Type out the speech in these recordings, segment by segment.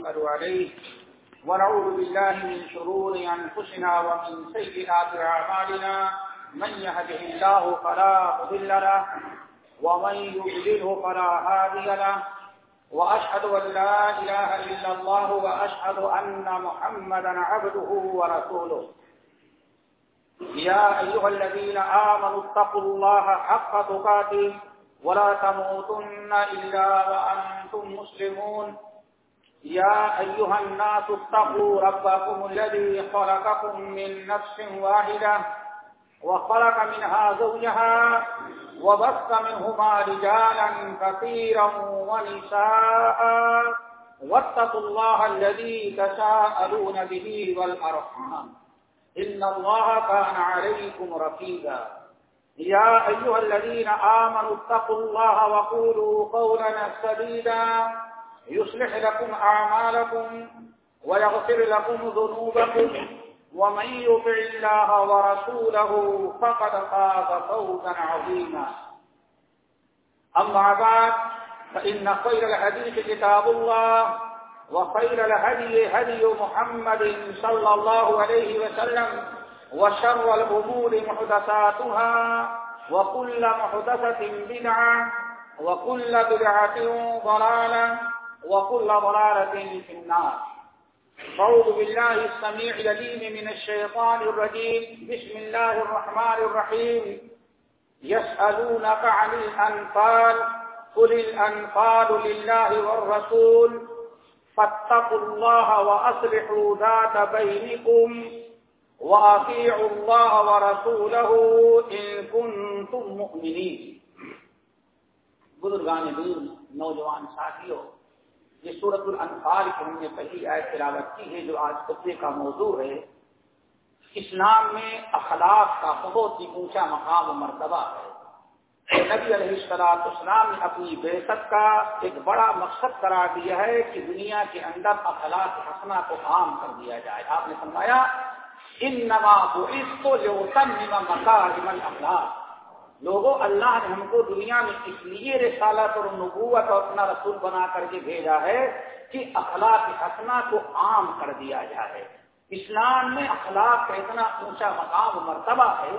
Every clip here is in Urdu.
نتوكل عليه ونعوذ بالله من شرور أنفسنا ومن سيئات أعمالنا من يهده الله فلا مضل له ومن يضلله فلا هادي له وأشهد أن لا إله إلا الله وأشهد أن محمدا عبده ورسوله يا أيها الذين آمنوا اتقوا الله حق تقاته ولا تموتن إلا وأنتم مسلمون يا أيها الناس اتقوا ربكم الذي خلقكم من نفس واحدة وخلق منها زوجها وبث منهما رجالا كثيرا ونساء واتقوا الله الذي تساءلون به والأرحام. إن الله كان عليكم رفيدا يا أيها الذين آمنوا اتقوا الله وقولوا قولا سديدا. يصلح لكم أعمالكم ويغفر لكم ذنوبكم ومن يطع الله ورسوله فقد فاز فوزا عظيما. أما بعد، فإن خير الحديث كتاب الله وخير الهدي هدي محمد صلى الله عليه وسلم وشر الأمور محدثاتها وكل محدثة بدعة وكل بدعة ضلالة وكل ضلالة في النار. فعوذ بالله السميع يليم من الشيطان الرجيم. بسم الله الرحمن الرحيم. يسألونك عن الأنفال، قل الأنفال لله والرسول. فاتقوا الله وأصلحوا ذات بينكم وأطيعوا الله ورسوله إن كنتم مؤمنين. بزرگان دور نوجوان، ساتھیوں یہ سورت الانفال کی ہم نے پہلی آیت تلاوت کی ہے جو آج خطبے کا موضوع ہے۔ اسلام میں اخلاق کا بہت ہی اونچا مقام و مرتبہ ہے۔ نبی علیہ السلام اسلام نے اپنی بےسط کا ایک بڑا مقصد قرار دیا ہے کہ دنیا کے اندر اخلاق حسنا کو عام کر دیا جائے۔ آپ نے فرمایا ان نواب اس کو جو اخلاق لوگوں، اللہ نے ہم کو دنیا میں اس لیے رسالت اور نبوت اور اپنا رسول بنا کر کے بھیجا ہے کہ اخلاق حسنا کو عام کر دیا جائے۔ اسلام میں اخلاق کا اتنا اونچا مقام مرتبہ ہے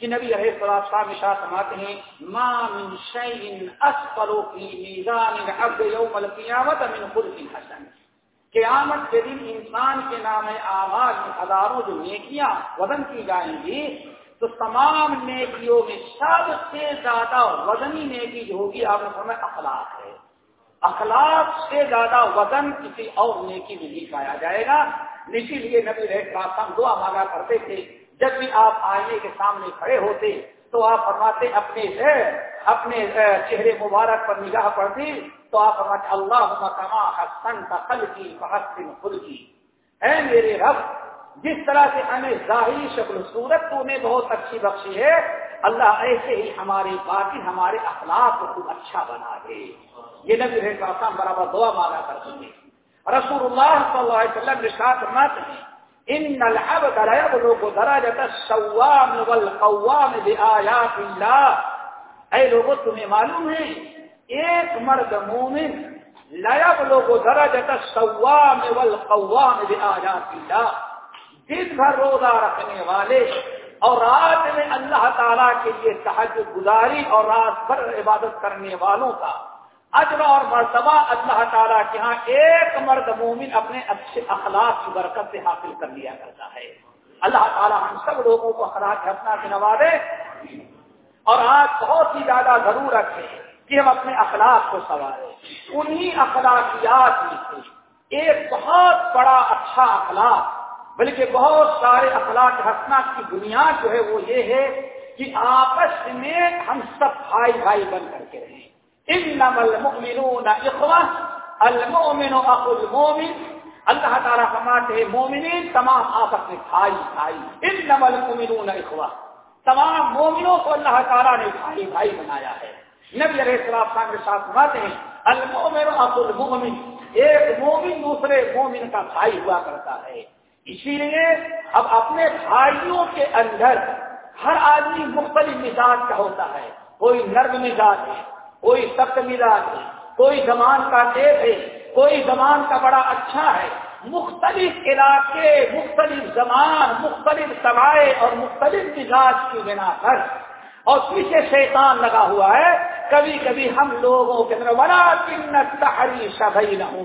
کہ نبی رہے صلاح صاحب شاہ سماتے ہیں، ما من شیء اسفلو فی میزان العبد یوم القیامت من خلق حسن. قیامت کے دن انسان کے نام آواز ہزاروں جو نیکیاں وزن کی جائیں گی تو تمام نیکیوں میں سب سے زیادہ وزنی نیکی جو ہوگی، آپ نے فرمایا اخلاق ہے۔ اخلاق سے زیادہ وزن کسی اور نیکی میں نہیں پایا جائے گا۔ اسی لیے نبی رہے دعا مانگا کرتے تھے، جب بھی آپ آئینے کے سامنے کھڑے ہوتے تو آپ فرماتے، اپنے اپنے چہرے مبارک پر نگاہ پڑتی تو آپ فرماتے اللہ کما حسن قل کی بحسن خود کی اے میرے رب جس طرح سے ہمیں ظاہری شکل صورت تو نے بہت اچھی بخشی ہے، اللہ ایسے ہی ہمارے باقی ہمارے اخلاق کو خود اچھا بنا دے۔ یہ نبی رہتا برابر دعا مانگا کرتے ہیں رسول اللہ صلی اللہ علیہ وسلم رشاد فرماتے ہیں، ان العبد لا يبلغ درجه الصوام والقوام بآيات الله اے لوگوں تمہیں معلوم ہے، ایک مرد مومن لا يبلغ درجه الصوام والقوام بآيات الله دن بھر روزہ رکھنے والے اور رات میں اللہ تعالی کے لیے تحجد گزاری اور رات بھر عبادت کرنے والوں کا اجر اور مرتبہ اللہ تعالیٰ کے ہاں ایک مرد مومن اپنے اچھے اخلاق کی برکت سے حاصل کر لیا کرتا ہے۔ اللہ تعالیٰ ہم سب لوگوں کو اخلاق ہنسنا سے نوازے اور آج بہت ہی زیادہ ضرورت ہے کہ ہم اپنے اخلاق کو سنوارے۔ انہی اخلاقیات میں سے ایک بہت بڑا اچھا اخلاق بلکہ بہت سارے اخلاق ہنسنا کی بنیاد جو ہے وہ یہ ہے کہ آپس میں ہم سب بھائی بھائی بن کر کے رہیں۔ انما المؤمنون اخوہ المؤمن اخو المؤمن۔ اللہ تعالیٰ فرماتے ہیں، مومنین تمام آپس میں بھائی بھائی۔ انما المؤمنون اخوہ تمام مومنوں کو اللہ تعالیٰ نے بھائی بھائی بنایا ہے۔ نبی علیہ السلام کے ساتھ فرماتے ہیں، المؤمن اخو المؤمن۔ ایک مومن دوسرے مومن کا بھائی ہوا کرتا ہے۔ اسی لیے اب اپنے بھائیوں کے اندر ہر آدمی مختلف مزاج کا ہوتا ہے۔ کوئی نرم مزاج ہے، کوئی سخت مزاج ہے، کوئی زمان کا تیز ہے، کوئی زبان کا بڑا اچھا ہے۔ مختلف علاقے، مختلف زبان مختلف سوائے اور مختلف مزاج کی بنا کر اور پیچھے شیطان لگا ہوا ہے۔ کبھی کبھی ہم لوگوں کے اندر بڑا کن تحری شبئی نہ ہوں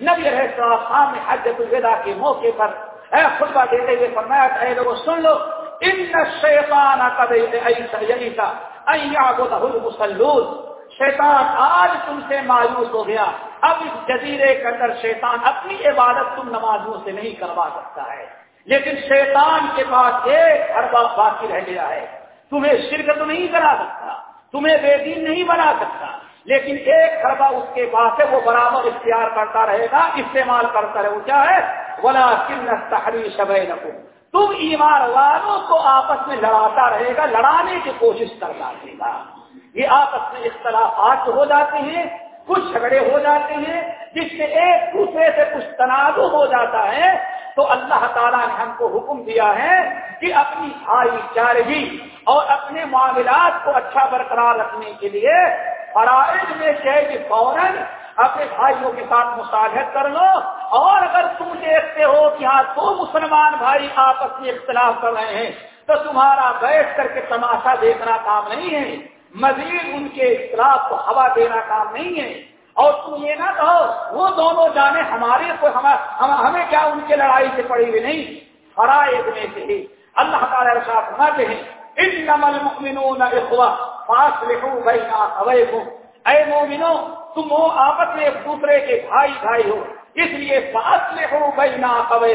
نبی رہے تو خام حجت الوداع کے موقع پر اے خطبہ دیتے ہوئے فرمایا اے لوگوں سن لو، ان شیطان کبھی ایسا یہی مسلوز شیطان آج تم سے مایوس ہو گیا۔ اب اس جزیرے کے اندر شیطان اپنی عبادت تم نمازوں سے نہیں کروا سکتا ہے۔ لیکن شیطان کے پاس ایک ہر بات باقی رہ گیا ہے۔ تمہیں شرک تو نہیں کرا سکتا، تمہیں بے دین نہیں بنا سکتا۔ لیکن ایک خربہ اس کے پاس ہے، وہ برابر اختیار کرتا رہے گا، استعمال کرتا رہے وہ کیا ہے؟ بولا کن تحری تم ایمان والوں کو آپس میں لڑاتا رہے گا، لڑانے کی کوشش کرتا رہے گا۔ یہ آپس میں اختلافات ہو جاتے ہیں، کچھ جھگڑے ہو جاتے ہیں، جس سے ایک دوسرے سے کچھ تنازع ہو جاتا ہے۔ تو اللہ تعالیٰ نے ہم کو حکم دیا ہے کہ اپنی بھائی چارگی اور اپنے معاملات کو اچھا برقرار رکھنے کے لیے فرائض میں کہ فوراً اپنے بھائیوں کے ساتھ مصالحت کر لو اور اگر تم دیکھتے ہو کہ ہاں دو مسلمان بھائی آپس میں اختلاف کر رہے ہیں، تو تمہارا بیٹھ کر کے تماشا دیکھنا کام نہیں ہے۔ مزید ان کے اختلاف کو ہوا دینا کام نہیں ہے۔ اور تم یہ نہ کہو، وہ دونوں جانے ہمارے کو ہمیں کیا ان کے لڑائی سے پڑی ہوئی نہیں؟ فرائض میں سے ہی۔ اللہ تعالیٰ رشاط فرماتے ہیں ان نمل مکمنون اخوا پاس لکھو نہ اے مومنو تم وہ آپس میں ایک دوسرے کے بھائی بھائی ہو۔ اس لیے پاس لکھو بھائی نہ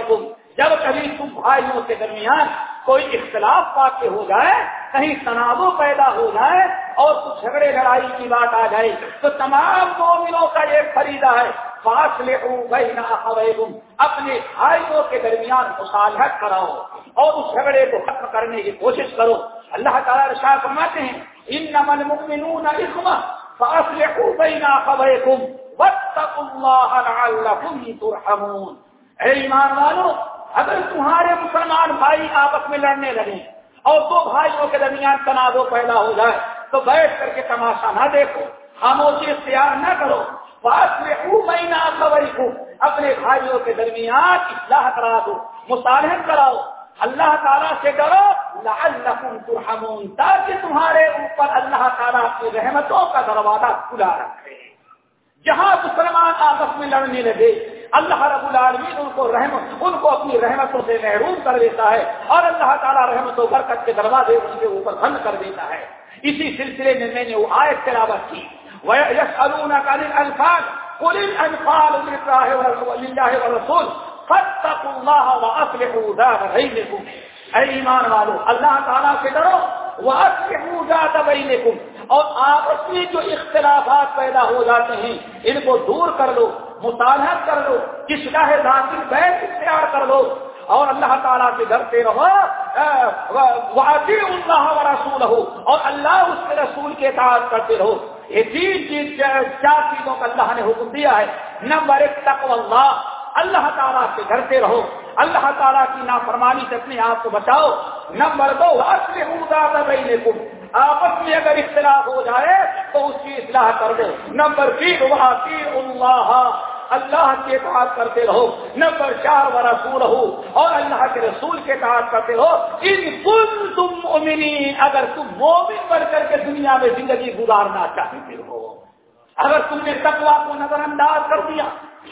تم جب کبھی تم بھائیوں کے درمیان کوئی اختلاف واقع ہو جائے، کہیں تناؤ پیدا ہو جائے اور کچھ جھگڑے لڑائی کی بات آ جائے، تو تمام مومنوں کا یہ خریدا ہے فاصلے بھائی نہ اپنے بھائیوں کے درمیان مصالحت کراؤ اور اس جھگڑے کو ختم کرنے کی کوشش کرو۔ اللہ تعالیٰ شاہ فرماتے ہیں ان نمن مکمنون اخما فاصلے بھائی نہ ترحمون. اے ایمان والو اگر تمہارے مسلمان بھائی آپس میں لڑنے لگے اور دو بھائیوں کے درمیان تنازع پیدا ہو جائے، تو بیٹھ کر کے تماشا نہ دیکھو، خاموشی اختیار نہ کرو۔ پاس میں مہینہ اپنے بھائیوں کے درمیان اصلاح کرا دو، مصالحت کراؤ۔ اللہ تعالیٰ سے ڈرو لعلکم ترحمون، تاکہ تمہارے اوپر اللہ تعالیٰ کی رحمتوں کا دروازہ کھلا رکھے۔ جہاں مسلمان آپس میں لڑنے لگے، اللہ رب العالمین ان کو رحم، ان کو اپنی رحمتوں سے محروم کر دیتا ہے اور اللہ تعالیٰ رحمت و برکت کے دروازے ان کے اوپر بند کر دیتا ہے۔ اسی سلسلے میں میں نے وہ آیت تلاوت کی۔ الفاظ قل الانفال لله والرسول فاتقوا الله واصلحوا ذات بينكم۔ اے ایمان والو، اللہ تعالیٰ سے ڈرو واصلحوا اور آپس میں جو اختلافات پیدا ہو جاتے ہیں، ان کو دور کر لو مطالحت کر لو کس کا ہے ذاتی بیت اختیار کر لو۔ اور اللہ تعالیٰ سے ڈرتے رہو واقعی اللہ و رسول ہو اور اللہ اس کے رسول کے اطاعت کرتے رہو۔ یہ تین چیز، چار چیزوں کا اللہ نے حکم دیا ہے۔ نمبر ایک تقو اللہ۔ اللہ تعالیٰ سے ڈرتے رہو۔ اللہ تعالیٰ کی نافرمانی سے اپنے آپ کو بچاؤ. نمبر دو اصل ہوں آپس میں اگر اختلاف ہو جائے تو اس کی اصلاح کر دو. نمبر تین واقعی اللہ اللہ کے اطاعت کرتے رہو. نمبر چار و رسول رہو اور اللہ کے رسول کے اطاعت کرتے رہو. ان کل تم امنی اگر تم مومن بڑھ کر کے دنیا میں زندگی گزارنا چاہتے ہو، اگر تم نے تقوا کو نظر انداز کر دیا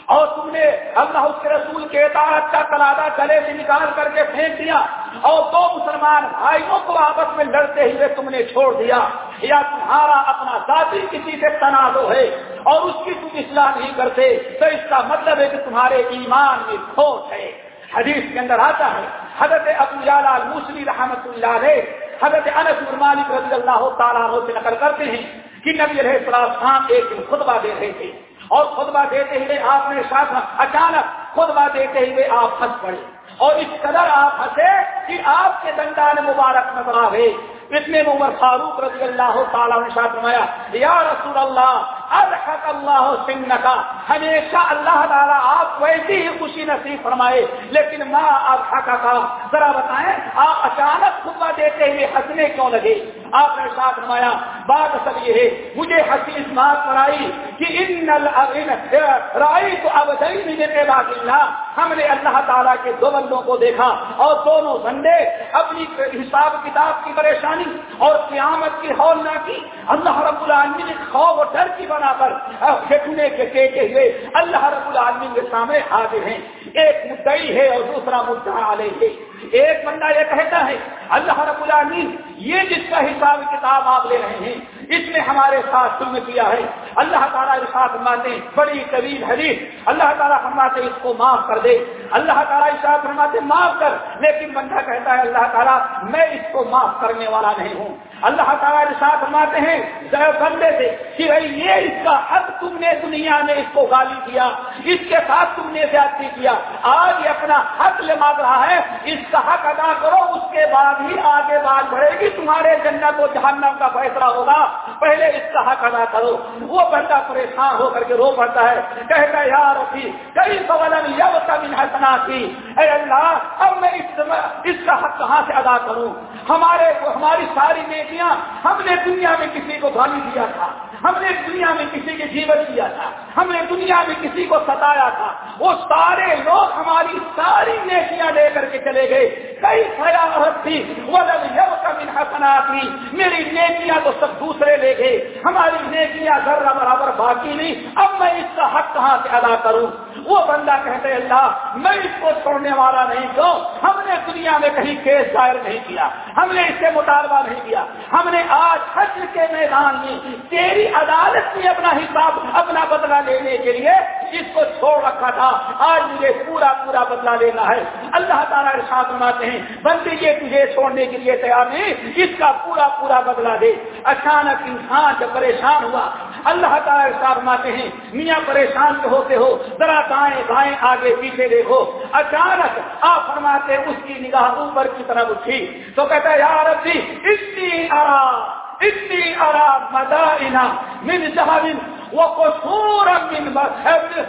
اور تم نے اللہ اس کے رسول کے اطاعت کا تلادہ گلے سے نکال کر کے پھینک دیا اور دو مسلمان بھائیوں کو آپس میں لڑتے ہوئے تم نے چھوڑ دیا۔ یا تمہارا اپنا ذاتی کسی سے تنازع ہے اور اس کی تم اصلاح نہیں کرتے، تو اس کا مطلب ہے کہ تمہارے ایمان میں کھوٹ ہے۔ حدیث کے اندر آتا ہے، حضرت ابو جالال موسلی رحمت اللہ علیہ، حضرت انس مالک رضی اللہ تعالیٰ سے نقل کرتے ہیں کہ نبی رہے ایک دن خطبہ دے رہے تھے۔ اور خطبہ دیتے ہوئے آپ نے ساتھ اچانک خطبہ دیتے ہوئے آپ ہنس پڑے۔ اور اس قدر آپ ہنسے کہ آپ کے دندان مبارک نظر آ گئے۔ اتنے عمر فاروق رضی اللہ تعالیٰ نے شاہ فرمایا، یا رسول اللہ، ارحق اللہ سنگ کا ہمیشہ اللہ تعالیٰ آپ ویسی ہی خوشی نصیب فرمائے، لیکن ماں ارحق کا ذرا بتائیں، آپ اچانک خطبہ دیتے ہوئے ہنسنے کیوں لگے؟ آپ نے شاہ فرمایا بات سب یہ ہے، مجھے حسیس بات پر آئی کہ ان رائی تو اب کے ہم نے اللہ تعالیٰ کے دو بندوں کو دیکھا اور دونوں بندے اپنی حساب کتاب کی پریشانی اور قیامت کی ہول نہ کی اللہ رب العالمین نے خوف اور ڈر کی بنا کر گھٹنے کے ٹیکے ہوئے اللہ رب العالمین کے سامنے حاضر ہیں۔ ایک مدعی ہے اور دوسرا مدعا علیہ۔ ہے ایک بندہ یہ کہتا ہے، اللہ رب العالمین، یہ جس کا حساب کتاب آپ لے رہے ہیں اس نے ہمارے ساتھ ظلم کیا ہے۔ اللہ تعالیٰ ارشاد فرماتے بڑی طویل حدیث۔ اللہ تعالیٰ فرماتے اس کو معاف کر دے۔ اللہ تعالیٰ ارشاد فرماتے معاف کر۔ لیکن بندہ کہتا ہے، اللہ تعالیٰ، میں اس کو معاف کرنے والا نہیں ہوں۔ اللہ تعالیٰ ارشاد فرماتے ہیں بندے سے کہ یہ اس کا حق تم نے دنیا میں اس کو گالی دیا، اس کے ساتھ تم نے زیادتی کیا۔ آج یہ اپنا حق لے مانگ رہا ہے، اس کا حق ادا کرو، اس کے بعد ہی آگے بات بڑھے گی، تمہارے جنت و جہنم کا فیصلہ ہوگا۔ پہلے اس کا حق ادا کرو۔ وہ بندہ پریشان ہو کر کے رو پڑتا ہے، کہتا ہے یار کئی سوالن یب کبھی حسنا تھی اے اللہ، اب میں اس کا حق کہاں سے ادا کروں؟ ہمارے، ہماری ساری نیکیاں، ہم نے دنیا میں کسی کو گالی دیا تھا۔ ہم نے دنیا میں کسی کے جیون دیا تھا۔ ہم نے دنیا میں کسی کو ستایا تھا۔ وہ سارے لوگ ہماری ساری نیکیاں لے کر کے چلے گئے۔ کئی سیاحت تھی وہ حسنا تھی میری نیکیاں تو سب دوسرے لے گئے۔ ہماری نیکیاں ذرا برابر باقی نہیں۔ اب میں اس کا حق کہاں سے ادا کروں؟ وہ بندہ کہتے اللہ، میں اس کو چھوڑنے والا نہیں کیوں؟ ہم نے دنیا میں کہیں کیس دائر نہیں کیا۔ ہم نے اس سے مطالبہ نہیں کیا۔ ہم نے آج حج کے میدان میں تیری عدالت میں اپنا حساب، اپنا بدلہ لینے کے لیے اس کو چھوڑ رکھا تھا۔ آج مجھے پورا پورا بدلہ لینا ہے۔ اللہ تعالیٰ ساتھ بناتے ہیں بندے یہ تجھے چھوڑنے کے لیے تیار نہیں۔ اس کا پورا پورا بدلہ دے۔ اچانک انسان جب پریشان ہوا، اللہ تعالیٰ ساتھ بناتے ہیں، میاں پریشان تو ہوتے ہو، ذرا دائیں بائیں آگے پیچھے دیکھو۔ اچانک آپ فرماتے اس کی نگاہ اوپر کی طرف اٹھی۔ تو کہتا ہے یار اتنی آرام اتنی آرام مدا من ذهب وقصورا من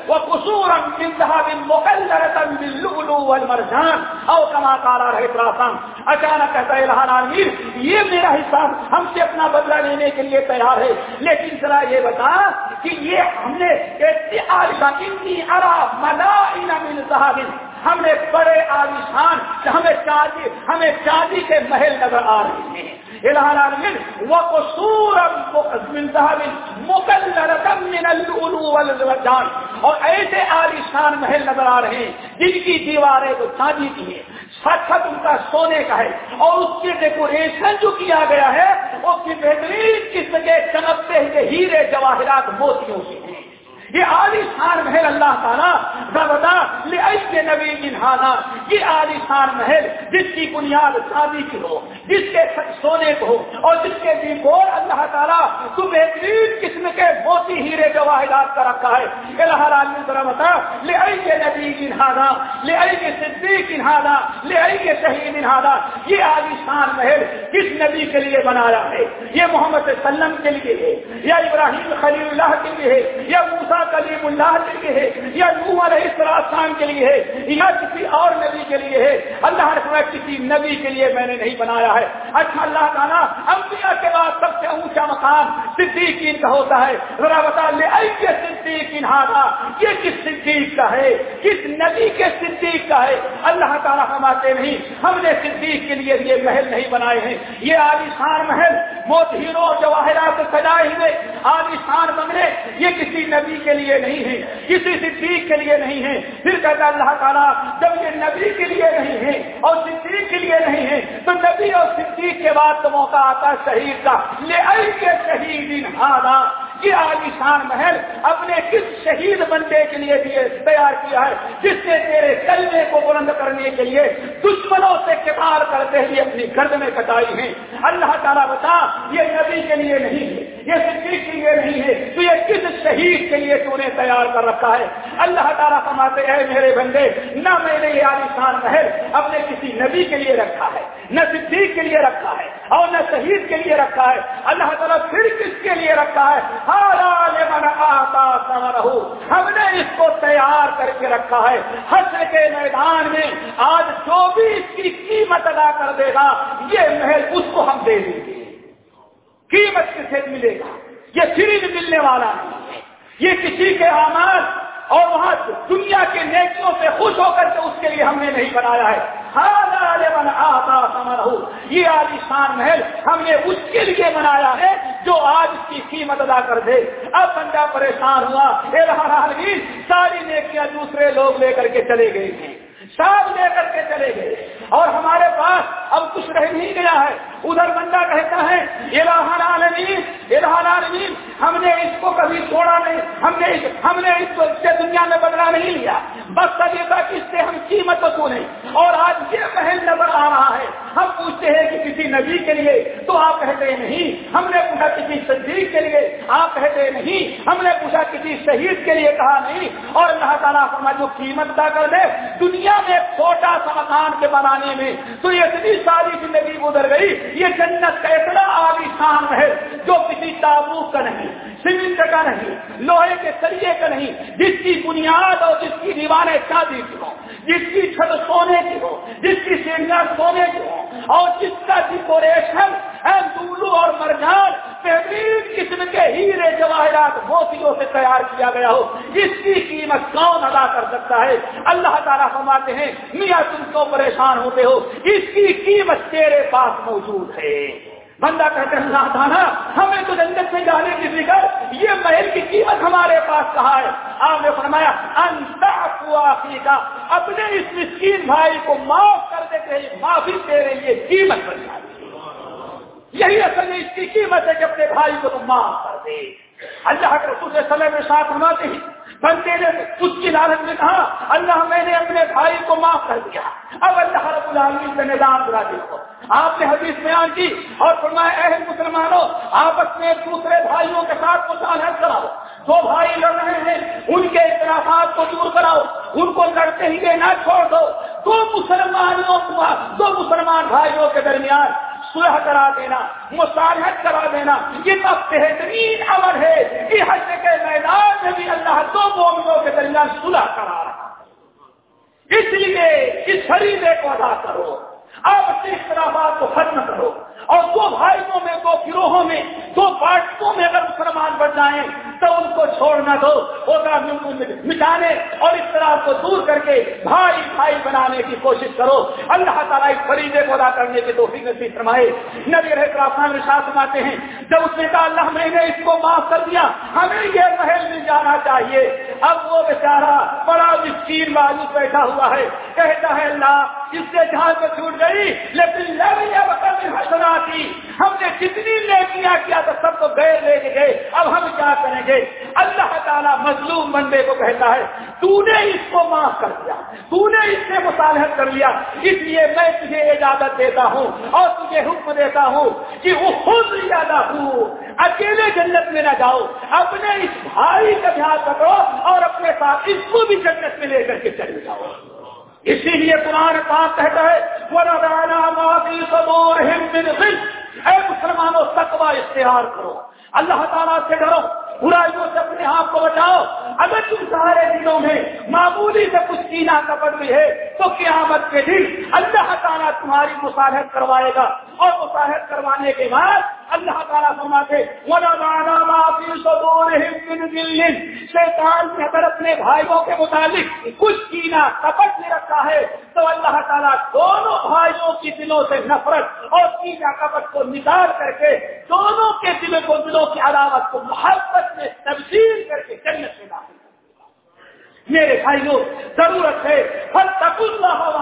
وقصورا من ذهب مقلرة باللؤلؤ والمرجان. او كما قال رہے تراسم اچانک کہتا ہے الہان عالمین یہ میرا حساب ہم سے اپنا بدلہ لینے کے لیے تیار ہے۔ لیکن ذرا یہ بتا کہ یہ ہم نے اتنی ارا مدائن من ذهب۔ ہم نے بڑے عالیشان، ہمیں چاندی ہمیں چاندی کے محل نظر آ رہے ہیں۔ اور ایسے عالیشان محل نظر آ رہے ہیں، جن کی دیواریں تو چاندی کی ہیں سچ ان کا سونے کا ہے۔ اور اس کے ڈیکوریشن جو کیا گیا ہے وہ بہترین قسم کے چمکتے ہوئے ہیرے جواہرات موتیوں سے۔ ہیں یہ عالی شان محل اللہ تعالیٰ نبی انہانا، یہ عالی شان محل جس کی بنیاد شادی کی ہو۔ جس کے سونے کو ہو اور جس کے بھی بول اللہ تعالیٰ تو بہترین قسم کے موتی ہیرے جواہرات کا رکھا ہے۔ اللہ ذرا بتا لے آئی کے نبی انہانا لے آئی کے صدیق انہانا لے آئی کے شہید انہانا یہ عالی شان محل کس نبی کے لیے بنایا ہے؟ یہ محمد وسلم کے لیے ہے، یا ابراہیم خلیل اللہ کے لیے ہے، یا موسا کلیم اللہ کے لیے ہے، یا نوح علیہ السلام کے لیے ہے۔ یا کسی اور نبی کے لیے ہے۔ اللہ نے کسی نبی کے لیے میں نے نہیں بنایا۔ ہے۔ اچھا اللہ تعالیٰ انبیاء کے بعد سب سے اونچا مقام صدیقین کا ہوتا ہے۔ ذرا بتا لے آئیے صدیقین ہارا یہ کس صدیق کا ہے؟ کس نبی کے صدیق کا ہے؟ اللہ تعالیٰ فرماتے نہیں، ہم نے صدیق کے لیے یہ محل نہیں بنائے ہیں۔ یہ عالیشان محل، موت ہیرو جواہرات سجائے ہوئے عالیشان بنگلے یہ کسی نبی کے لیے نہیں ہے کسی صدیق کے لیے نہیں ہے پھر کہتا اللہ تعالیٰ، جب یہ نبی کے لیے نہیں ہے اور صدیق کے لیے نہیں ہے تو نبی اور صدیق کے بعد تو موقع آتا ہے شہید کا۔ لے آئی کے شہید ہانا یہ عالیشان محل اپنے کس شہید بندے کے لیے تیار کیا ہے، جس نے تیرے کلمے کو بلند کرنے کے لیے دشمنوں سے کتار کرتے ہوئے اپنی گرد میں کٹائی ہے۔ اللہ تعالیٰ بتا، یہ نبی کے لیے نہیں ہے۔ یہ صدیق کے لیے نہیں ہے تو یہ کس شہید کے لیے تو نے تیار کر رکھا ہے؟ اللہ تعالیٰ فرماتے ہیں میرے بندے، نہ میں نے یہ عالیشان محل اپنے کسی نبی کے لیے رکھا ہے، نہ صدیق کے لیے رکھا ہے اور نہ شہید کے لیے رکھا ہے۔ اللہ تعالیٰ پھر کس کے لیے رکھا ہے؟ ہم نے اس کو تیار کر کے رکھا ہے۔ حسر کے میدان میں آج جو بھی اس کی قیمت ادا کر دے گا، یہ محل اس کو ہم دے دیں گے۔ قیمت کسے ملے گا؟ یہ فری ملنے والا نہیں ہے۔ یہ کسی کے آماد اور وہاں دنیا کے نیکیوں سے خوش ہو کر کے اس کے لیے ہم نے نہیں بنایا ہے۔ یہ عالیشان محل ہم نے اس کے لیے بنایا ہے جو آج اس کی قیمت ادا کر دے۔ اب بندہ پریشان ہوا۔ ساری نیکیاں دوسرے لوگ لے کر کے چلے گئے ہیں۔ ساتھ لے کر کے چلے گئے۔ اور ہمارے پاس اب کچھ رہ نہیں گیا ہے۔ ادھر بندہ کہتا ہے العالمین ہم نے اس کو کبھی چھوڑا نہیں۔ ہم نے ہم نے اس کو سے دنیا میں بدلا نہیں لیا۔ بس سبھی تک اس سے ہم قیمت تو نہیں۔ اور آج یہ محل نظر آ رہا ہے۔ ہم پوچھتے ہیں کہ کسی نبی کے لیے تو آپ کہتے ہیں نہیں، ہم نے پوچھا کسی صدیق کے لیے، آپ کہتے ہیں نہیں، ہم نے پوچھا کسی شہید کے لیے، کہا نہیں، اور اللہ تعالیٰ فرما جو قیمت ادا کر دے دنیا میں چھوٹا سا مکان کے بنانے میں، تو یہ اتنی ساری زندگی گزر گئی، یہ جنت کا اتنا آبی شان ہے جو کسی تابوت کا نہیں۔ سیمنٹ کا نہیں، لوہے کے سریے کا نہیں، جس کی بنیاد اور جس کی دیواریں شادی کی ہو جس کی چھت سونے کی ہو جس کی سیڑھیاں سونے کی ہو اور جس کا ڈیکوریشن ہے دولو اور مرجان بہترین قسم کے ہیرے جواہرات موتیوں سے تیار کیا گیا ہو، اس کی قیمت کون ادا کر سکتا ہے؟ اللہ تعالیٰ فرماتے ہیں، میاں تم کو پریشان ہوتے ہو، اس کی قیمت تیرے پاس موجود ہے۔ بندہ کہتے ہیں اللہ تعالیٰ، ہمیں تو جنت میں جانے کی فکر یہ محل کی قیمت ہمارے پاس کہا ہے؟ آپ نے فرمایا کا اپنے اس مسکین بھائی کو معاف کر دیتے ہیں، معافی دے رہی ہے قیمت بن جاتی یہی اصل اس کی قیمت ہے کہ اپنے بھائی کو تم معاف کر دے۔ اللہ کے رسول سلے میں ساتھ فرماتے ہیں، بندے نے اس کی لالچ میں کہا، اللہ میں نے اپنے بھائی کو معاف کر دیا۔ اب اللہ رب العالمین کا نظام برا دیکھو۔ آپ نے حدیث بیان کی اور فرمایا اہم مسلمانوں، آپس میں دوسرے بھائیوں کے ساتھ مصالحت کراؤ۔ دو بھائی لڑ رہے ہیں، ان کے اختلافات کو دور کراؤ۔ ان کو لڑتے ہی نہ چھوڑ دو۔ دو مسلمانوں دو مسلمان بھائیوں کے درمیان صلح کرا دینا، مصالحت کرا دینا، یہ سب بہترین امر ہے۔ کہ حج کے میدان میں بھی اللہ دو مومنوں کے درمیان صلح کرا رہا اس لیے اس شریرے کو ادا کرو۔ آپ اپنے اختلافات کو ختم کرو۔ اور دو بھائیوں میں، دو گروہوں میں، دو پارٹیوں میں اگر مسلمان بڑھ جائیں تو ان کو چھوڑنا دو۔ ہوگا مٹانے اور اس طرح کو دور کر کے بھائی بھائی بنانے کی کوشش کرو۔ اللہ تعالیٰ اس فریدے کو ادا کرنے کی تو فکر فرمائے۔ نبی رحمان ساتھ سناتے ہیں، جب اس نے کہا، اللہ میں نے اس کو معاف کر دیا، ہمیں یہ محل میں جانا چاہیے۔ اب وہ بیچارہ بڑا مسکین مایوس بیٹھا ہوا ہے۔ کہتا ہے، اللہ، اس سے جہاں سے چھوٹ گئی، لیکن حسنا کی۔ ہم نے جتنی نیکیاں کیا تو سب کو گئے لے کے گئے۔ اب ہم کیا کریں؟ گے اللہ تعالیٰ مظلوم بندے کو کہتا ہے، تو نے اس کو معاف کر دیا، تو نے اس سے مصالحت کر لیا، اس لیے میں تجھے اجازت دیتا ہوں اور تجھے حکم دیتا ہوں کہ وہ خود زیادہ ہوں۔ اکیلے جنت میں نہ جاؤ، اپنے اس بھائی کا دھیان رکھو اور اپنے ساتھ اس کو بھی جنت میں لے کر کے چلے جاؤ۔ اسی لیے قرآن پاک کہتا ہے اے مسلمانوں تقوا اختیار کرو۔ اللہ تعالیٰ سے ڈرو۔ برائیوں سے اپنے آپ کو بچاؤ۔ اگر تم سارے دنوں میں معمولی سے کچھ سینا کپڑ بھی ہے، تو قیامت کے دن اللہ تعالیٰ تمہاری مصالحت کروائے گا۔ اور مصالحت کروانے کے بعد اللہ تعالیٰ فرماتے شیطان نے اگر اپنے بھائیوں کے متعلق کچھ کینا کپٹ میں رکھا ہے، تو اللہ تعالیٰ دونوں بھائیوں کی دلوں سے نفرت اور کینا کپٹ کو نکال کر کے دونوں کے دلوں کو دلوں کی عداوت کو محبت میں تبدیل کر کے جنت میں داخل میرے بھائیوں، ضرورت ہے۔ ہر تک اللہ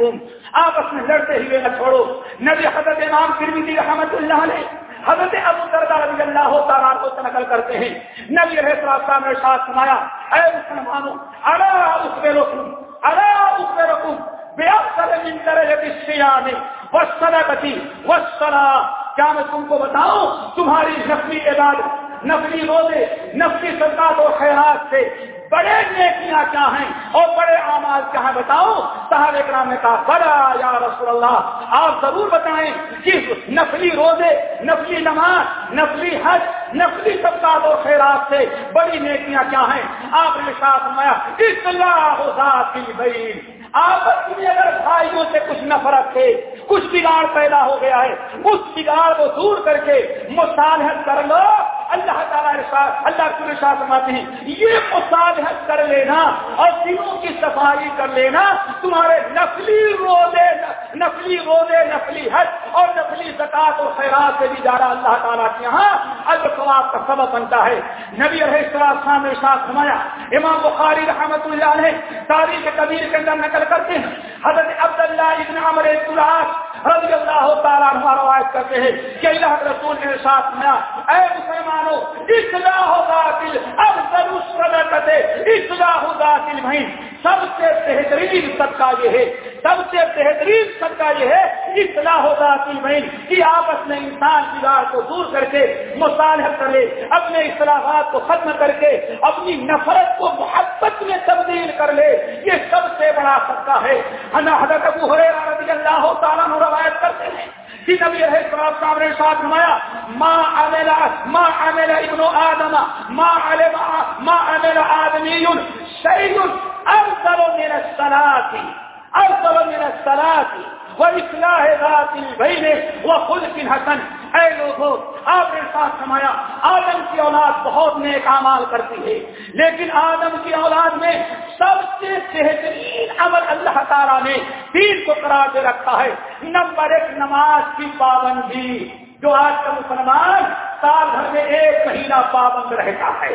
گم آپس میں لڑتے ہوئے نہ چھوڑو۔ نبی حضرت امام فرمی رحمت اللہ علیہ، حضرت ابو سردار رضی اللہ تعالیٰ کو نقل کرتے ہیں۔ نبی رہ صاحب نے ساتھ سنایا اے مسلمانوں ارا اس پہ رکم ارا اس پہ رکم بے اکثر من درجت السیام والصدقہ والصلاة۔ کیا میں تم کو بتاؤں؟ تمہاری نفلی عبادت نفلی روزے نفلی صدقات و خیرات سے بڑے نیکیاں کیا ہیں؟ اور بڑے آماد کیا ہیں؟ بتاؤ صاحب اکرام نے کہا بڑا یا رسول اللہ، آپ ضرور بتائیں کہ نفلی روزے، نفلی نماز، نفلی حج، نفلی صدقات و خیرات سے بڑی نیکیاں کیا ہیں؟ آپ نے ساتھ مایا اصلاح ذات کی بھائی آپس میں اگر بھائیوں سے کچھ نفرت ہے کچھ بگاڑ پیدا ہو گیا ہے۔ اس بگاڑ کو دور کر کے مصالحت کر لو۔ اللہ تعالیٰ اللہ کے ساتھ سماتے ہیں، یہ مصالحت کر لینا اور دلوں کی صفائی کر لینا تمہارے نفلی روزے نفلی روزے، نفلی حج اور نفلی زکات اور خیرات سے بھی جا اللہ تعالیٰ کے یہاں الفواب کا سبب بنتا ہے۔ نبی علیہ السلام نے ساتھ سمایا امام بخاری رحمت اللہ علیہ تاریخ کبیر کے اندر نقل کرتے ہیں، حضرت عبداللہ بن عمر رضی اللہ تعالیٰ عنہ روایت کرتے ہیں کہ اللہ رسول نے ساتھ میں، اے مسلمانوں، اصلاح داخل اب ذاتل، افضل الصدقت اصلاح داخل بھائی، سب سے بہترین صدقہ یہ ہے سب سے بہترین صدقہ یہ ہے اصلاح ذاتل بھائی کہ آپس میں انسان کی کو دور کر کے مصالحت کرے اپنے اصلاحات کو ختم کر کے اپنی نفرت کو محبت میں تبدیل کر لے یہ سب سے بڑا صدقہ ہے۔ حضرت ابو رضی اللہ تعالیٰ روایت کرتے ہیں کہ نبی رہے صاحب نے ساتھ نمایا ماں عمیلا ماں عمیلا ابن آدم ماں علما ماں عمیلا آدمی شہید ارسل من الصلاة. ارسل من الصلاة وہ اصلاح ذات البین وہ خلق حسن اے لوگوں آپ نے ساتھ سمایا، آدم کی اولاد بہت نیک امال کرتی ہے، لیکن آدم کی اولاد میں سب سے بہترین عمل اللہ تعالیٰ نے دین کو قرار دے رکھا ہے۔ نمبر ایک، نماز کی پابندی، جو آج کا مسلمان سال بھر میں ایک مہینہ پابند رہتا ہے۔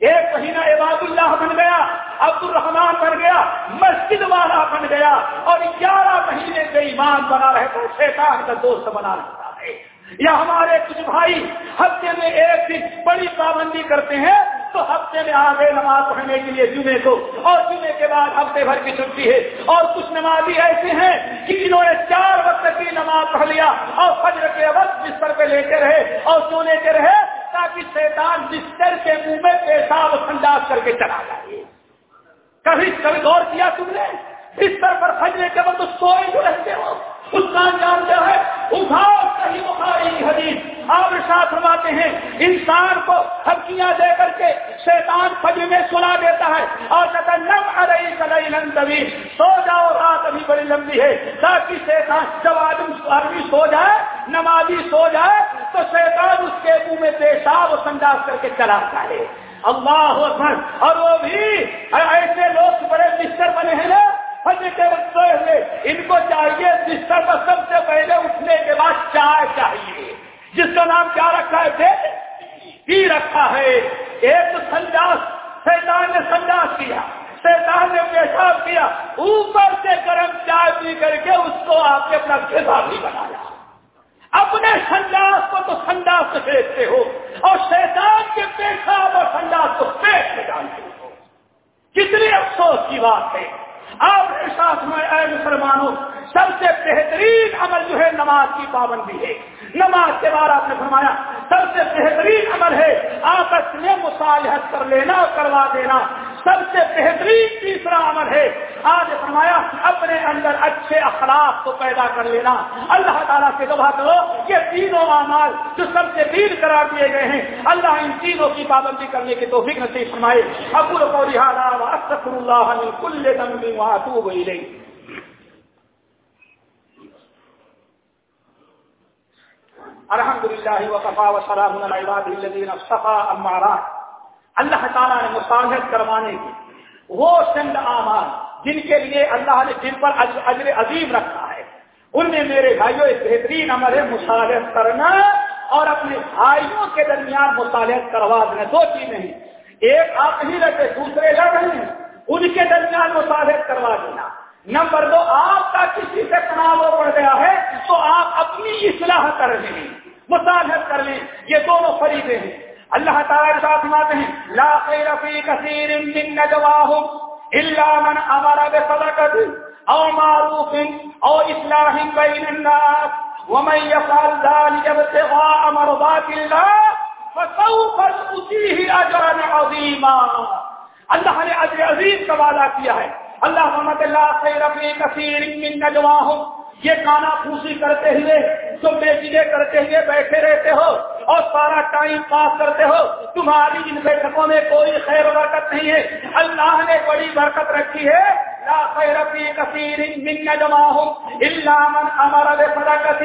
ایک مہینہ عباد اللہ بن گیا عبد الرحمان بن گیا، مسجد والا بن گیا اور گیارہ مہینے سے ایمان بنا رہے تو شیطان کا دوست بنا رہتا ہے۔ یا ہمارے کچھ بھائی ہفتے میں ایک دن بڑی پابندی کرتے ہیں تو ہفتے میں آ گئے نماز پڑھنے کے لیے جمعے کو، اور جمعے کے بعد ہفتے بھر کی چھٹی ہے۔ اور کچھ نمازی ایسے ہیں کہ انہوں نے چار وقت کی نماز پڑھ لیا اور فجر کے وقت بستر پہ لیتے رہے اور سونے کے رہے۔ تاکہ شیطان بستر کے منہ میں پیشاب انداز کر کے چلا جائے کبھی کبھی غور کیا تم نے؟ بستر پر فجرے کے بعد تو سوئے جو رہتے ہو؟ اس کا انجام ہے، اٹھاؤ صحیح بخاری حدیث۔ آپ ساتھ فرماتے ہیں، انسان کو ہلکیاں دے کر کے شیطان فجر میں سنا دیتا ہے۔ اور کہتا نم ارئی کلئی نندوی سو جاؤ، رات ابھی بڑی لمبی ہے۔ تاکہ شیطان، جب آدمی آدمی سو جائے، نمازی سو جائے، تو شیطان اس کے منہ میں پیشاب و سنجاس کر کے چلا جائے اللہ اکبر۔ اور وہ بھی ایسے لوگ بڑے بستر بنے ہیں نا کے وقت ہوئے ان کو چاہیے بستر پر سب سے پہلے اٹھنے کے بعد چائے چاہیے۔ جس کا نام کیا رکھا ہے پی رکھا ہے۔ ایک سنجاس سیدان نے سنجاس کیا۔ سیدان نے پیشاب کیا۔ اوپر سے گرم چائے پی کر کے اس کو آپ نے اپنا بھی بنایا۔ اپنے سنجاس کو تو سنجاس سے پھینکتے ہو اور شیطان کے پیشاب اور سنجاس کو پیٹ میں ڈالتے ہو۔ کتنی افسوس کی بات ہے۔ آپ کے ساتھ میں اے مسلمانوں، سب سے بہترین عمل جو ہے نماز کی پابندی ہے۔ نماز کے بعد آپ نے فرمایا، سب سے بہترین عمل ہے آپس میں مصالحت کر لینا، کروا دینا۔ سب سے بہترین تیسرا عمل ہے۔ آج فرمایا، اپنے اندر اچھے اخلاق کو پیدا کر لینا۔ اللہ تعالیٰ سے دعا کرو یہ تینوں اعمال جو سب سے دیر قرار دیے گئے ہیں، اللہ ان تینوں کی پابندی کرنے کی توفیق نصیب فرمائے۔ ابو کو اللہ کل واتوب الیہ الحمد للہ وقفا وسلام على عباده الذين اصطفى الدین امارا اللہ تعالیٰ نے مصالحت کروانے کی۔ وہ چند اعمال جن کے لیے اللہ نے جن پر اجر عظیم رکھا ہے، ان میں میرے بھائیوں ایک بہترین عمل ہے مصالحت کرنا اور اپنے بھائیوں کے درمیان مصالحت کروا دینا۔ دو چیزیں ہیں۔ ایک آپ نہیں رہتے دوسرے لڑ رہے ہیں۔ ان کے درمیان مصالحت کروا دینا۔ نمبر دو، آپ کا کسی سے تناؤ پڑ گیا ہے تو آپ اپنی اصلاح کر لیں۔ مصالحت کر لیں۔ یہ دونوں فریدے ہیں۔ اللہ تعالیٰ ساتھ ماتے ہیں، لا خیر فی کثیر من نجواہم الا من امر بصدقت او معروف او اصلاح بین الناس، ومن يفعل ذلك ابتغاء مرضات الله فسوف نؤتيه اجرا عظيما اللہ نے اجر عظیم کا وعدہ کیا ہے۔ اللہ محمد اللہ خیر فی کثیر من نجواہم، یہ کانا پھوسی کرتے ہوئے تم بے کرتے ہوئے بیٹھے رہتے ہو اور سارا ٹائم پاس کرتے ہو، تمہاری ان بیٹھکوں میں کوئی خیر و برکت نہیں ہے۔ اللہ نے بڑی برکت رکھی ہے۔ لا خیر فی کثیر من نجماہم الا من امر بصدقہ۔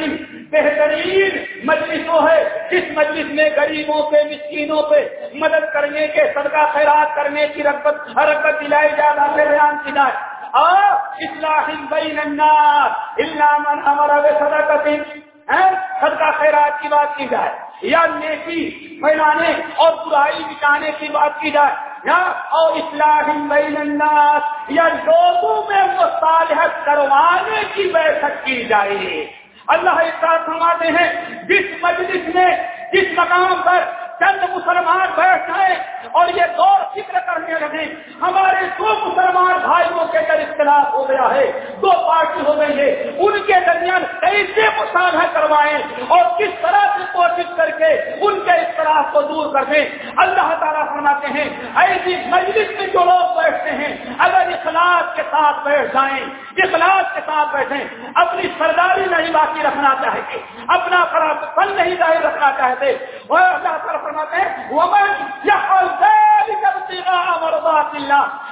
بہترین مجلس وہ ہے۔ جس مجلس میں غریبوں پہ، مسکینوں پہ مدد کرنے کے، صدقہ خیرات کرنے کی رغبت، حرکت دلائی جانا بیان کی جائے۔ اور اصلاح بین الناس الا من امر بصدقہ۔ صدقہ خیرات کی بات کی جائے، یا نیکی پھیلانے اور برائی مٹانے کی بات کی جائے، یا اور اصلاح بین الناس، یا لوگوں میں مصالحت کروانے کی بیٹھک کی جائے۔ اللہ احساس فرماتے ہیں، جس مجلس میں، جس مقام پر چند مسلمان بیٹھ جائیں اور یہ دور فکر کرنے لگے، ہمارے دو مسلمان بھائیوں کے در اختلاف ہو گیا ہے، دو پارٹی ہو گئی ہے، ان کے درمیان کیسے مشاہدہ کروائیں اور کس طرح سے کوشش کر کے ان کے اختلاف کو دور کر دیں۔ اللہ تعالیٰ فرماتے ہیں، ایسی مجلس میں جو لوگ بیٹھتے ہیں، اگر اخلاق کے ساتھ بیٹھ جائیں اخلاق کے ساتھ بیٹھیں، اپنی سرداری نہیں باقی رکھنا چاہتے، اپنا خراب پن نہیں ظاہر رکھنا چاہتے۔ وہ اللہ تعالیٰ فرماتے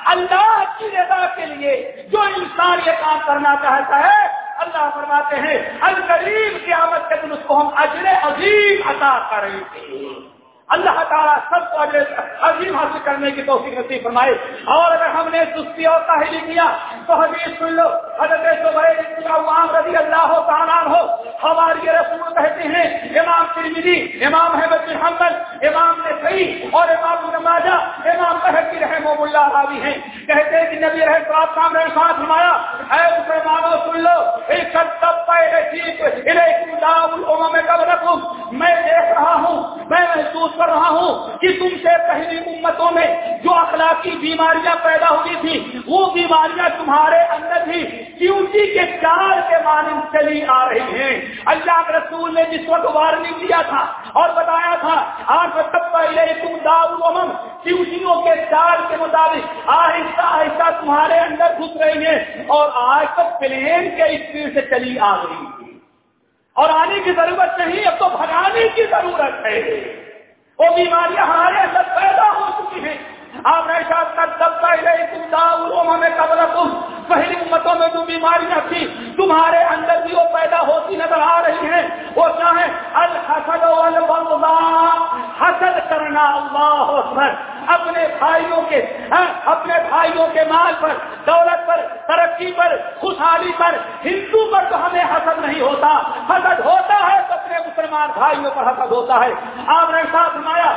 اللہ کی رضا کے لیے جو انسان یہ کام کرنا چاہتا ہے، اللہ فرماتے ہیں القریب قیامت کے دن اس کو ہم اجر عظیم عطا کریں گے۔ اللہ تعالیٰ سب کو عظیم حاصل کرنے کی توفیق نصیب فرمائے۔ اور اگر ہم نے سستی اور تاہلی کیا، تو حدیث سن لو، حضرت رضی اللہ تعالیٰ ہو ہماری رسول کہتے ہیں، امام ترمیدی امام احمد بن حمد امام نے صحیح اور امام نمازہ امام بحقی رحم اللہ راوی ہیں۔ کہتے ہیں کہ نبی رہ آپ کام رہے ساتھ فرمایا، اے مسلمانوں سن لو ایک تب پہلے ٹھیک میں کب رکھوں میں دیکھ رہا ہوں، میں محسوس کر رہا ہوں کہ تم سے پہلی امتوں میں جو اخلاقی بیماریاں پیدا ہوئی تھی وہ بیماریاں تمہارے اندر بھی ڈیوٹی کے چار کے مانند چلی آ رہی ہیں۔ اللہ کے رسول نے جس وقت وارننگ دیا تھا اور بتایا تھا آج سب پہلے تم داؤ ڈیوٹیوں کے چار کے مطابق آہستہ آہستہ تمہارے اندر گھس رہی ہیں اور آج تک پلین کے اسپیڈ سے چلی آ رہی تھی اور آنے کی ضرورت نہیں، اب تو بھگانے کی ضرورت ہے۔ وہ بیماریاں ہمارے اندر پیدا ہو چکی ہیں۔ آپ نے شاید کا تب پہلے ہمیں قبل تم پہلی امتوں میں جو بیماریاں تھی تمہارے اندر بھی وہ پیدا ہوتی نظر آ رہی ہیں۔ وہ چاہے الحسد حسد کرنا، اللہ اکبر۔ اپنے بھائیوں کے ہاں، اپنے بھائیوں کے مال پر، دولت پر، ترقی پر، خوشحالی پر، ہندو پر تو ہمیں حسد نہیں ہوتا۔ حسد ہوتا ہے تو اپنے مسلمان بھائیوں پر حسد ہوتا ہے۔ آپ نے ساتھ سنایا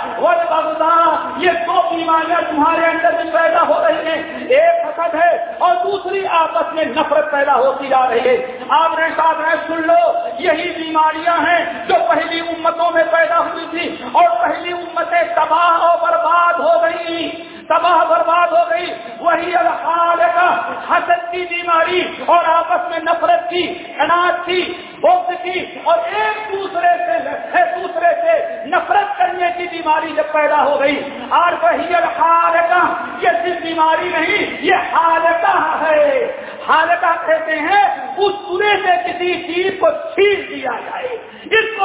یہ دو بیماریاں تمہارے اندر بھی پیدا ہو رہی ہیں۔ ایک حسد ہے اور دوسری آپس میں نفرت پیدا ہوتی جا رہی ہے۔ آپ نے ساتھ میں سن لو، یہی بیماریاں ہیں جو پہلی امتوں میں پیدا ہوئی تھی اور پہلی امتیں تباہ اور برباد ہو گئی، تباہ برباد ہو گئی۔ وہی الحال کا حسد کی بیماری اور آپس میں نفرت کی، اناج تھی بخت کی اور ایک دوسرے سے ایک دوسرے سے نفرت کرنے کی بیماری جب پیدا ہو گئی اور وہی الحال یہ صرف بیماری نہیں، یہ حالت ہے۔ حالت کہتے ہیں، اس پورے سے کسی چیز کو چھین دیا جائے۔ اس کو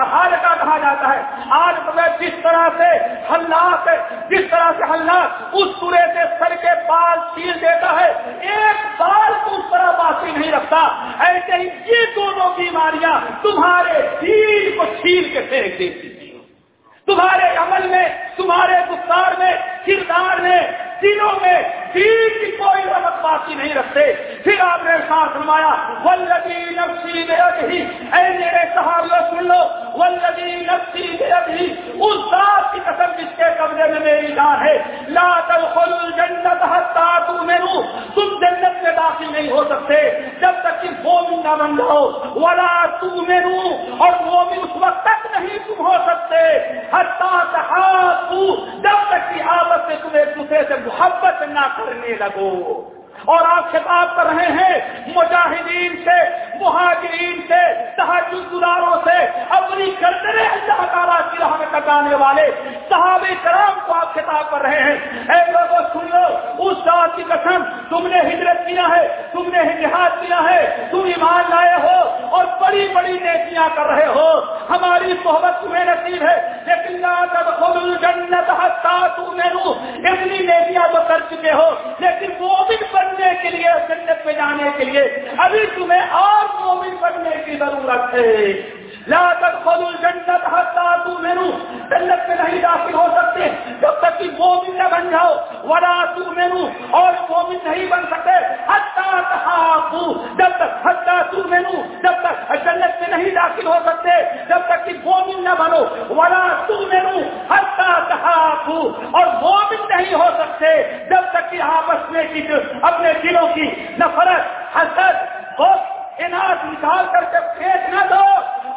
حالکہ کہا جاتا ہے۔ آج جس طرح سے حلات جس طرح سے حلات اس پورے سے سر کے بال چھیل دیتا ہے۔ ایک بال کو اس طرح باقی نہیں رکھتا۔ ایسے ہی یہ دونوں بیماریاں تمہارے دین کو چھیل کے پھینک دیتی تمہارے عمل میں، تمہارے گفتار میں، کردار میں، دلوں میں دین کی کوئی رمت باقی نہیں رکھتے۔ پھر آپ نے ساتھ فرمایا ولدی نفسی میرے اے میرے صحابہ سن لو۔ ولدی نفسی میرے اس ذات کی قسم جس کے قبضے میں میری جان ہے۔ لا تدخل الجنت حتا تؤمنوا۔ تم جنت میں داخل نہیں ہو سکتے۔ جب تک کہ مومن نہ بن جاؤ۔ ولا تؤمنوا۔ اور مومن اس وقت تک نہیں تم ہو سکتے۔ حتا تحابوا جب تک کہ آپس میں تم ایک دوسرے سے محبت نہ کرنے لگو۔ اور آپ خطاب کر رہے ہیں، مجاہدین سے، مہاجرین سے، تحجد گزاروں سے، اپنی گردن اللہ تعالیٰ کی راہ میں کٹانے والے صحابہ کرام کو آپ خطاب کر رہے ہیں۔ اے لوگوں سن لو اس ذات کی قسم، تم نے ہجرت کیا ہے، تم نے جہاد کیا ہے، تم ایمان لائے ہو اور بڑی بڑی نیکیاں کر رہے ہو۔ ہماری صحبت تمہیں نصیب ہے، لیکن جنت میرو اتنی نیکیاں تو کر چکے ہو، لیکن مومن بننے کے لیے، جنت میں جانے کے لیے۔ ابھی تمہیں اور مومن بننے کی ضرورت ہے۔ لا تدخلوا الجنت حتى تؤمنوا۔ جنت میں نہیں داخل ہو سکتے جب تک کہ مومن نہ بن جاؤ۔ ولا تؤمنوا۔ اور مومن نہیں بن سکتے۔ حتى تحابوا جب تک حتى تؤمنوا جب تک جنت میں نہیں داخل ہو سکتے جب تک کہ مومن نہ بنو۔ ولا تم حتى تحابوا اور مومن نہیں ہو سکتے جب تک کہ آپس میں اپنے دلوں کی نفرت، حسد انعت نکال کر کے پھینک نہ دو۔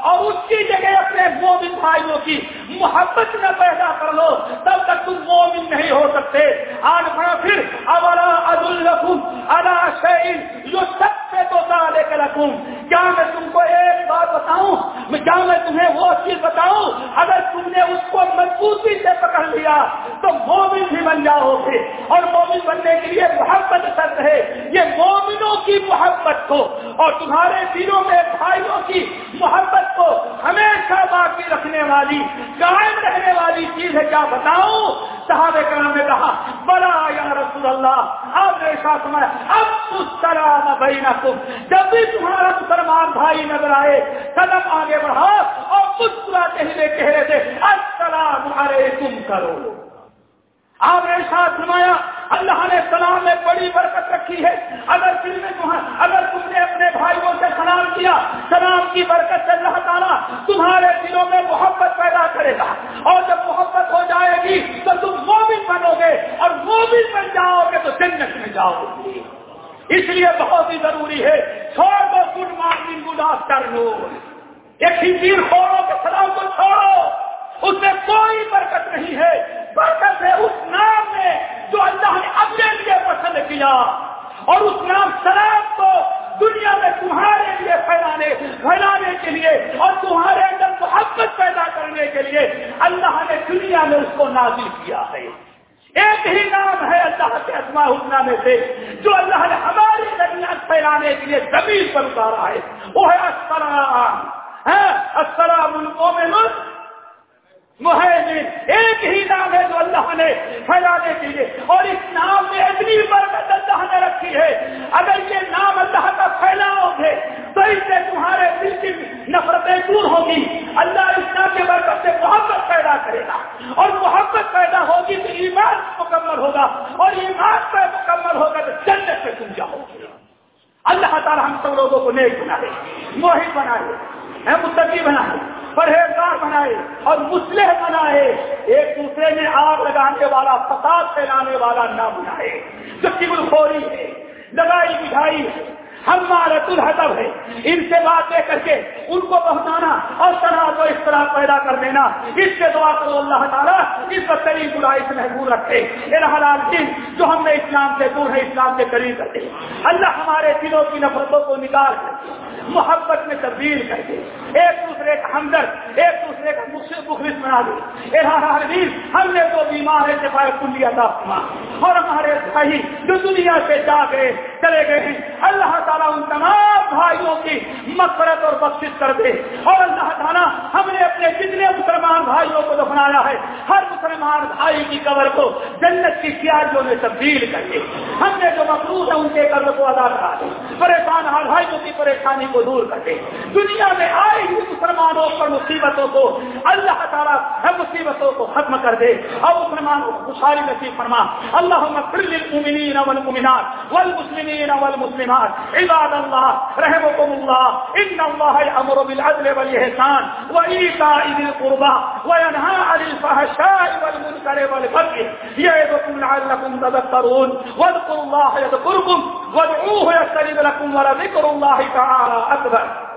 اور اس کی جگہ اپنے مومن بھائیوں کی محبت نہ پیدا کر لو، تب تک تم مومن نہیں ہو سکتے۔ آج بڑا پھر، اولا عد الرحم ادا شعین جو سب سے تو لے کے رکھوں کیا میں تم کو ایک بات بتاؤں؟ کیا میں تمہیں وہ چیز بتاؤں؟ اگر تم نے اس کو مضبوطی سے پکڑ لیا، تو مومن بھی بن جاؤ گے اور مومن بننے کے لیے محبت کر رہے یہ مومنوں کی محبت کو اور تمہارے دلوں میں بھائیوں کی محبت کو ہمیشہ باقی رکھنے والی۔ قائم رہنے والی چیز ہے، کیا بتاؤں؟ صحابہ کرام نے کہا بڑا یا رسول اللہ آپ نے ساتھ سمجھا اب مسلام بھائی نہ تم جب بھی تمہارا مسلمان بھائی نظر آئے قدم آگے بڑھاؤ اور مسکراتے کہنے کہہ رہے تھے السلام علیکم کرو۔ آپ نے ساتھ سنایا اللہ نے سلام میں بڑی برکت رکھی ہے۔ اگر دل میں اگر تم نے اپنے بھائیوں سے سلام کیا، سلام کی برکت سے اللہ تعالیٰ تمہارے دلوں میں محبت پیدا کرے گا۔ اور جب محبت ہو جائے گی، تو تم مومن بنو گے۔ اور مومن بن جاؤ گے تو جنت میں جاؤ گے۔ اس لیے بہت ہی ضروری ہے چھوڑ دو good morning good afternoon ایک ہی خوروں کے سلام کو چھوڑو۔ اس میں کوئی برکت نہیں ہے۔ برکت ہے اس نام میں جو اللہ نے اپنے لیے پسند کیا۔ اور اس نام سلام کو دنیا میں تمہارے لیے پھیلانے پھیلانے کے لیے اور تمہارے اندر محبت پیدا کرنے کے لیے اللہ نے دنیا میں اس کو نازل کیا ہے۔ ایک ہی نام ہے اللہ کے اسما حسنا میں سے جو اللہ نے ہماری درمیان پھیلانے کے لیے زمین پر اتارا ہے۔ وہ ہے السلام۔ ہاں، السلام المومن مہینے ایک ہی نام ہے جو اللہ نے پھیلانے کے لیے، اور اس نام میں اتنی برکت اللہ نے رکھی ہے۔ اگر یہ نام اللہ کا پھیلاؤ گے، تو اس سے تمہارے دل کی نفرتیں دور ہوگی۔ اللہ اس نام کے برکت سے محبت پیدا کرے گا، اور محبت پیدا ہوگی تو ایمان مکمل ہوگا، اور ایمان پہ مکمل ہوگا تو جنت سے تم جاؤ گے۔ اللہ تعالیٰ ہم سب لوگوں کو نیک بنا دے موہد بنا دے متقی بنا دے پرہیزگار بنائے اور مسلح بنائے، ایک دوسرے میں آگ لگانے والا، فساد پھیلانے والا نہ بنائے۔ جو چگل خوری ہے، لگائی مٹھائی ہے ہمارا الحدب ہے ان سے بات لے کر کے ان کو پہنچانا اور طرح اس طرح پیدا کر دینا۔ اس سے دعا کرو اللہ تعالیٰ، اس بدترین برائی سے محبوب رکھے۔ دن جو ہم نے اسلام سے دور ہے اسلام سے قریب رکھے۔ اللہ ہمارے دلوں کی نفرتوں کو نکال کر محبت میں تبدیل کر دے۔ ایک دوسرے کا ہمدرد، ایک دوسرے کا مخلص بنا دے۔ ہم نے تو بیمار ہے سفائی اور ہمارے بھائی جو دنیا سے جا گئے، چلے گئے ہیں۔ اللہ تعالیٰ تعالیٰ ان تمام بھائیوں کی مفرت اور بخش کر دے۔ اور اللہ تعالیٰ ہم نے اپنے جتنے مسلمان بھائیوں کو دفنایا ہے، ہر مسلمان بھائی کی قبر کو جنت کی سیاحیوں میں تبدیل کر دے۔ ہم نے جو مخلوط ہے ان کے قبر کو ادا کرا دے۔ پریشان ہر بھائیوں کی پریشانی کو دور کر دے۔ دنیا میں آئے ہوئے مسلمانوں پر مصیبتوں کو اللہ تعالیٰ ہر مصیبتوں کو ختم کر دے۔ اور مسلمانوں کو خوشحالی نصیب فرما۔ اللہ للمؤمنین والمؤمنات والمسلمین والمسلمات۔ عباد اللہ رحمكم الله ان الله امر بالعدل والاحسان وایتاء ذي القربى وینهى عن الفحشاء والمنكر والبغي يعظكم لعلكم تذكرون واذكروا الله يذكركم وادعوه يستجب لكم ولذكر الله تعالى اکبر۔